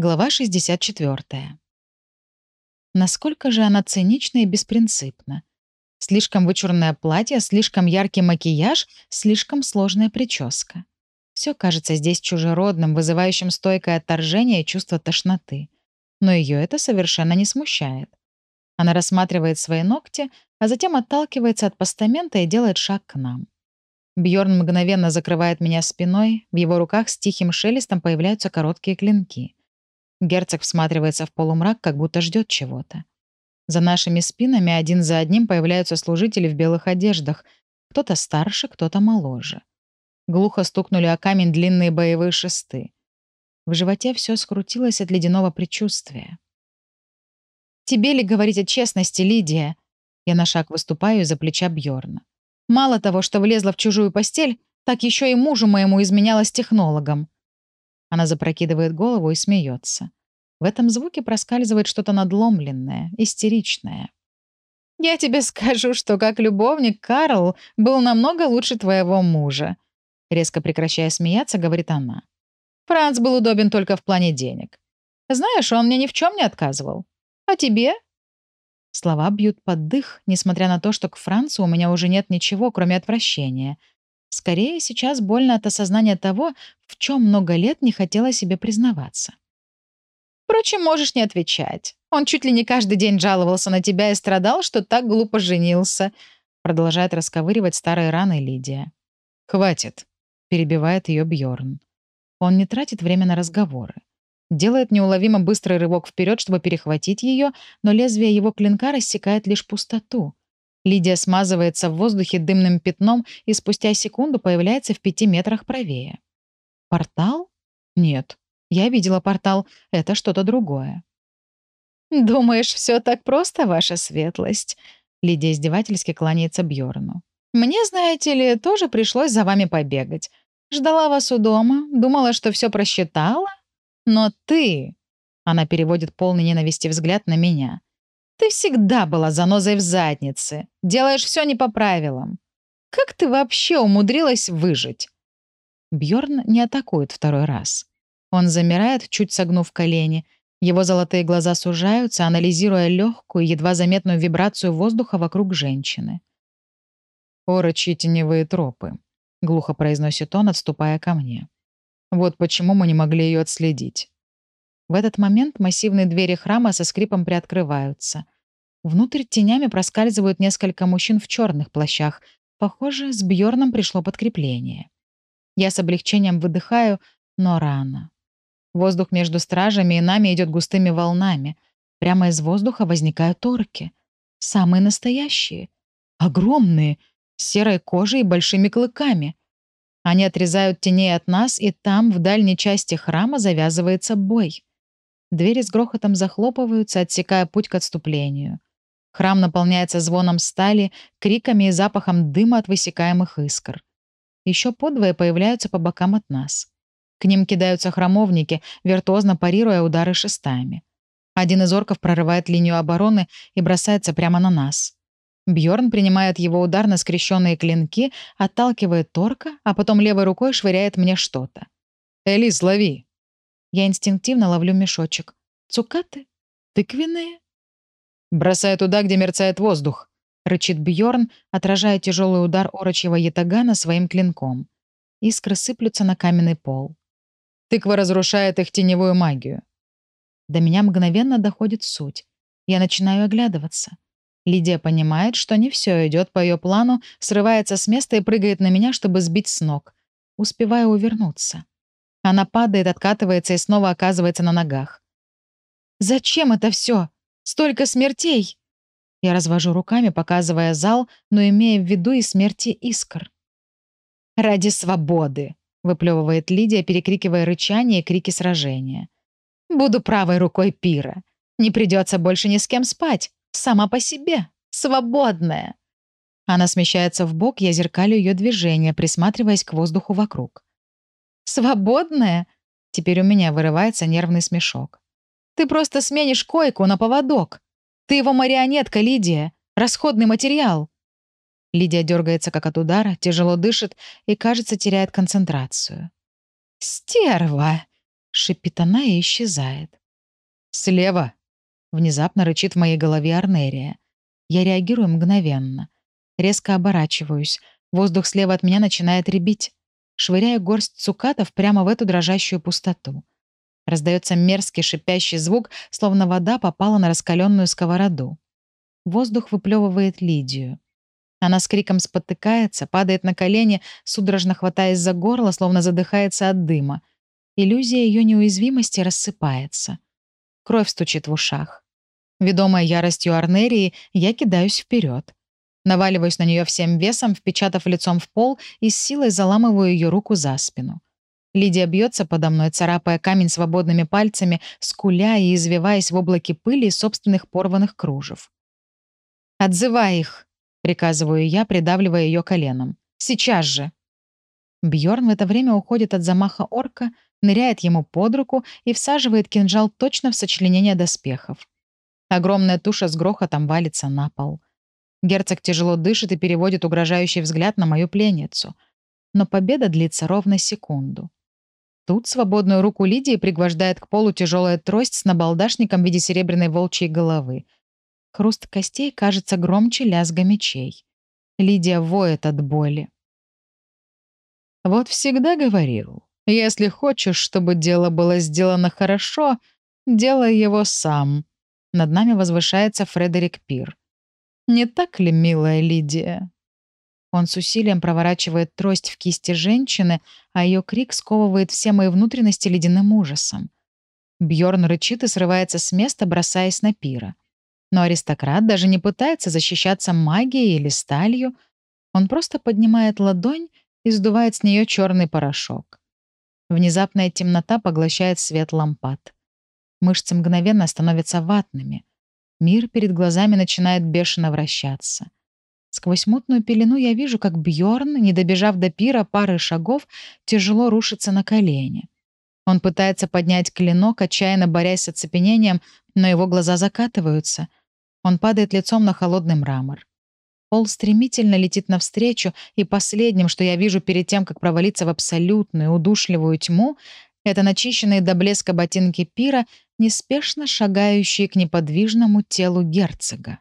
Глава 64. Насколько же она цинична и беспринципна. Слишком вычурное платье, слишком яркий макияж, слишком сложная прическа. Все кажется здесь чужеродным, вызывающим стойкое отторжение и чувство тошноты. Но ее это совершенно не смущает. Она рассматривает свои ногти, а затем отталкивается от постамента и делает шаг к нам. Бьорн мгновенно закрывает меня спиной, в его руках с тихим шелестом появляются короткие клинки. Герцог всматривается в полумрак, как будто ждет чего-то. За нашими спинами один за одним появляются служители в белых одеждах. Кто-то старше, кто-то моложе. Глухо стукнули о камень длинные боевые шесты. В животе все скрутилось от ледяного предчувствия. «Тебе ли говорить о честности, Лидия?» Я на шаг выступаю из-за плеча Бьорна. «Мало того, что влезла в чужую постель, так еще и мужу моему изменяла с технологом. Она запрокидывает голову и смеется. В этом звуке проскальзывает что-то надломленное, истеричное. «Я тебе скажу, что как любовник Карл был намного лучше твоего мужа», резко прекращая смеяться, говорит она. «Франц был удобен только в плане денег. Знаешь, он мне ни в чем не отказывал. А тебе?» Слова бьют под дых, несмотря на то, что к Францу у меня уже нет ничего, кроме отвращения — Скорее, сейчас больно от осознания того, в чем много лет не хотела себе признаваться. Впрочем, можешь не отвечать. Он чуть ли не каждый день жаловался на тебя и страдал, что так глупо женился. Продолжает расковыривать старые раны Лидия. «Хватит», — перебивает ее Бьорн. Он не тратит время на разговоры. Делает неуловимо быстрый рывок вперед, чтобы перехватить ее, но лезвие его клинка рассекает лишь пустоту. Лидия смазывается в воздухе дымным пятном и спустя секунду появляется в пяти метрах правее. Портал? Нет. Я видела портал. Это что-то другое. «Думаешь, все так просто, ваша светлость?» Лидия издевательски кланяется Бьорну. «Мне, знаете ли, тоже пришлось за вами побегать. Ждала вас у дома, думала, что все просчитала. Но ты...» Она переводит полный ненависти взгляд на меня. Ты всегда была занозой в заднице. Делаешь все не по правилам. Как ты вообще умудрилась выжить?» Бьорн не атакует второй раз. Он замирает, чуть согнув колени. Его золотые глаза сужаются, анализируя легкую, едва заметную вибрацию воздуха вокруг женщины. «Орочи теневые тропы», — глухо произносит он, отступая ко мне. «Вот почему мы не могли ее отследить. В этот момент массивные двери храма со скрипом приоткрываются. Внутрь тенями проскальзывают несколько мужчин в черных плащах. Похоже, с Бьорном пришло подкрепление. Я с облегчением выдыхаю, но рано. Воздух между стражами и нами идет густыми волнами. Прямо из воздуха возникают орки. Самые настоящие. Огромные, с серой кожей и большими клыками. Они отрезают теней от нас, и там, в дальней части храма, завязывается бой. Двери с грохотом захлопываются, отсекая путь к отступлению. Храм наполняется звоном стали, криками и запахом дыма от высекаемых искр. Еще подвое появляются по бокам от нас. К ним кидаются храмовники, виртуозно парируя удары шестами. Один из орков прорывает линию обороны и бросается прямо на нас. Бьорн принимает его удар на скрещенные клинки, отталкивает торка, а потом левой рукой швыряет мне что-то. «Элис, лови!» Я инстинктивно ловлю мешочек. Цукаты? Тыквенные? «Бросай туда, где мерцает воздух», — рычит Бьорн, отражая тяжелый удар орочьего ятагана своим клинком. Искры сыплются на каменный пол. Тыква разрушает их теневую магию. До меня мгновенно доходит суть. Я начинаю оглядываться. Лидия понимает, что не все идет по ее плану, срывается с места и прыгает на меня, чтобы сбить с ног. Успеваю увернуться. Она падает, откатывается и снова оказывается на ногах. «Зачем это все? Столько смертей!» Я развожу руками, показывая зал, но имея в виду и смерти искр. «Ради свободы!» — выплевывает Лидия, перекрикивая рычание и крики сражения. «Буду правой рукой пира. Не придется больше ни с кем спать. Сама по себе. Свободная!» Она смещается в бок, я зеркалю ее движение, присматриваясь к воздуху вокруг. «Свободная?» Теперь у меня вырывается нервный смешок. «Ты просто сменишь койку на поводок. Ты его марионетка, Лидия. Расходный материал». Лидия дергается как от удара, тяжело дышит и, кажется, теряет концентрацию. «Стерва!» — шипит она и исчезает. «Слева!» — внезапно рычит в моей голове Арнерия. Я реагирую мгновенно. Резко оборачиваюсь. Воздух слева от меня начинает ребить. Швыряю горсть цукатов прямо в эту дрожащую пустоту. Раздается мерзкий шипящий звук, словно вода попала на раскаленную сковороду. Воздух выплевывает Лидию. Она с криком спотыкается, падает на колени, судорожно хватаясь за горло, словно задыхается от дыма. Иллюзия ее неуязвимости рассыпается. Кровь стучит в ушах. Ведомая яростью Арнерии, я кидаюсь вперед. Наваливаюсь на нее всем весом, впечатав лицом в пол и с силой заламываю ее руку за спину. Лидия бьется подо мной, царапая камень свободными пальцами, скуля и извиваясь в облаке пыли и собственных порванных кружев. «Отзывай их!» — приказываю я, придавливая ее коленом. «Сейчас же!» Бьорн в это время уходит от замаха орка, ныряет ему под руку и всаживает кинжал точно в сочленение доспехов. Огромная туша с грохотом валится на пол. Герцог тяжело дышит и переводит угрожающий взгляд на мою пленницу. Но победа длится ровно секунду. Тут свободную руку Лидии пригвождает к полу тяжелая трость с набалдашником в виде серебряной волчьей головы — Хруст костей кажется громче лязга мечей. Лидия воет от боли. «Вот всегда говорил, если хочешь, чтобы дело было сделано хорошо, делай его сам». Над нами возвышается Фредерик Пир. «Не так ли, милая Лидия?» Он с усилием проворачивает трость в кисти женщины, а ее крик сковывает все мои внутренности ледяным ужасом. Бьорн рычит и срывается с места, бросаясь на пира. Но аристократ даже не пытается защищаться магией или сталью. Он просто поднимает ладонь и сдувает с нее черный порошок. Внезапная темнота поглощает свет лампад. Мышцы мгновенно становятся ватными. Мир перед глазами начинает бешено вращаться. Сквозь мутную пелену я вижу, как Бьорн, не добежав до пира пары шагов, тяжело рушится на колени. Он пытается поднять клинок, отчаянно борясь с оцепенением, но его глаза закатываются. Он падает лицом на холодный мрамор. Пол стремительно летит навстречу, и последним, что я вижу перед тем, как провалиться в абсолютную удушливую тьму, это начищенные до блеска ботинки пира, неспешно шагающие к неподвижному телу герцога.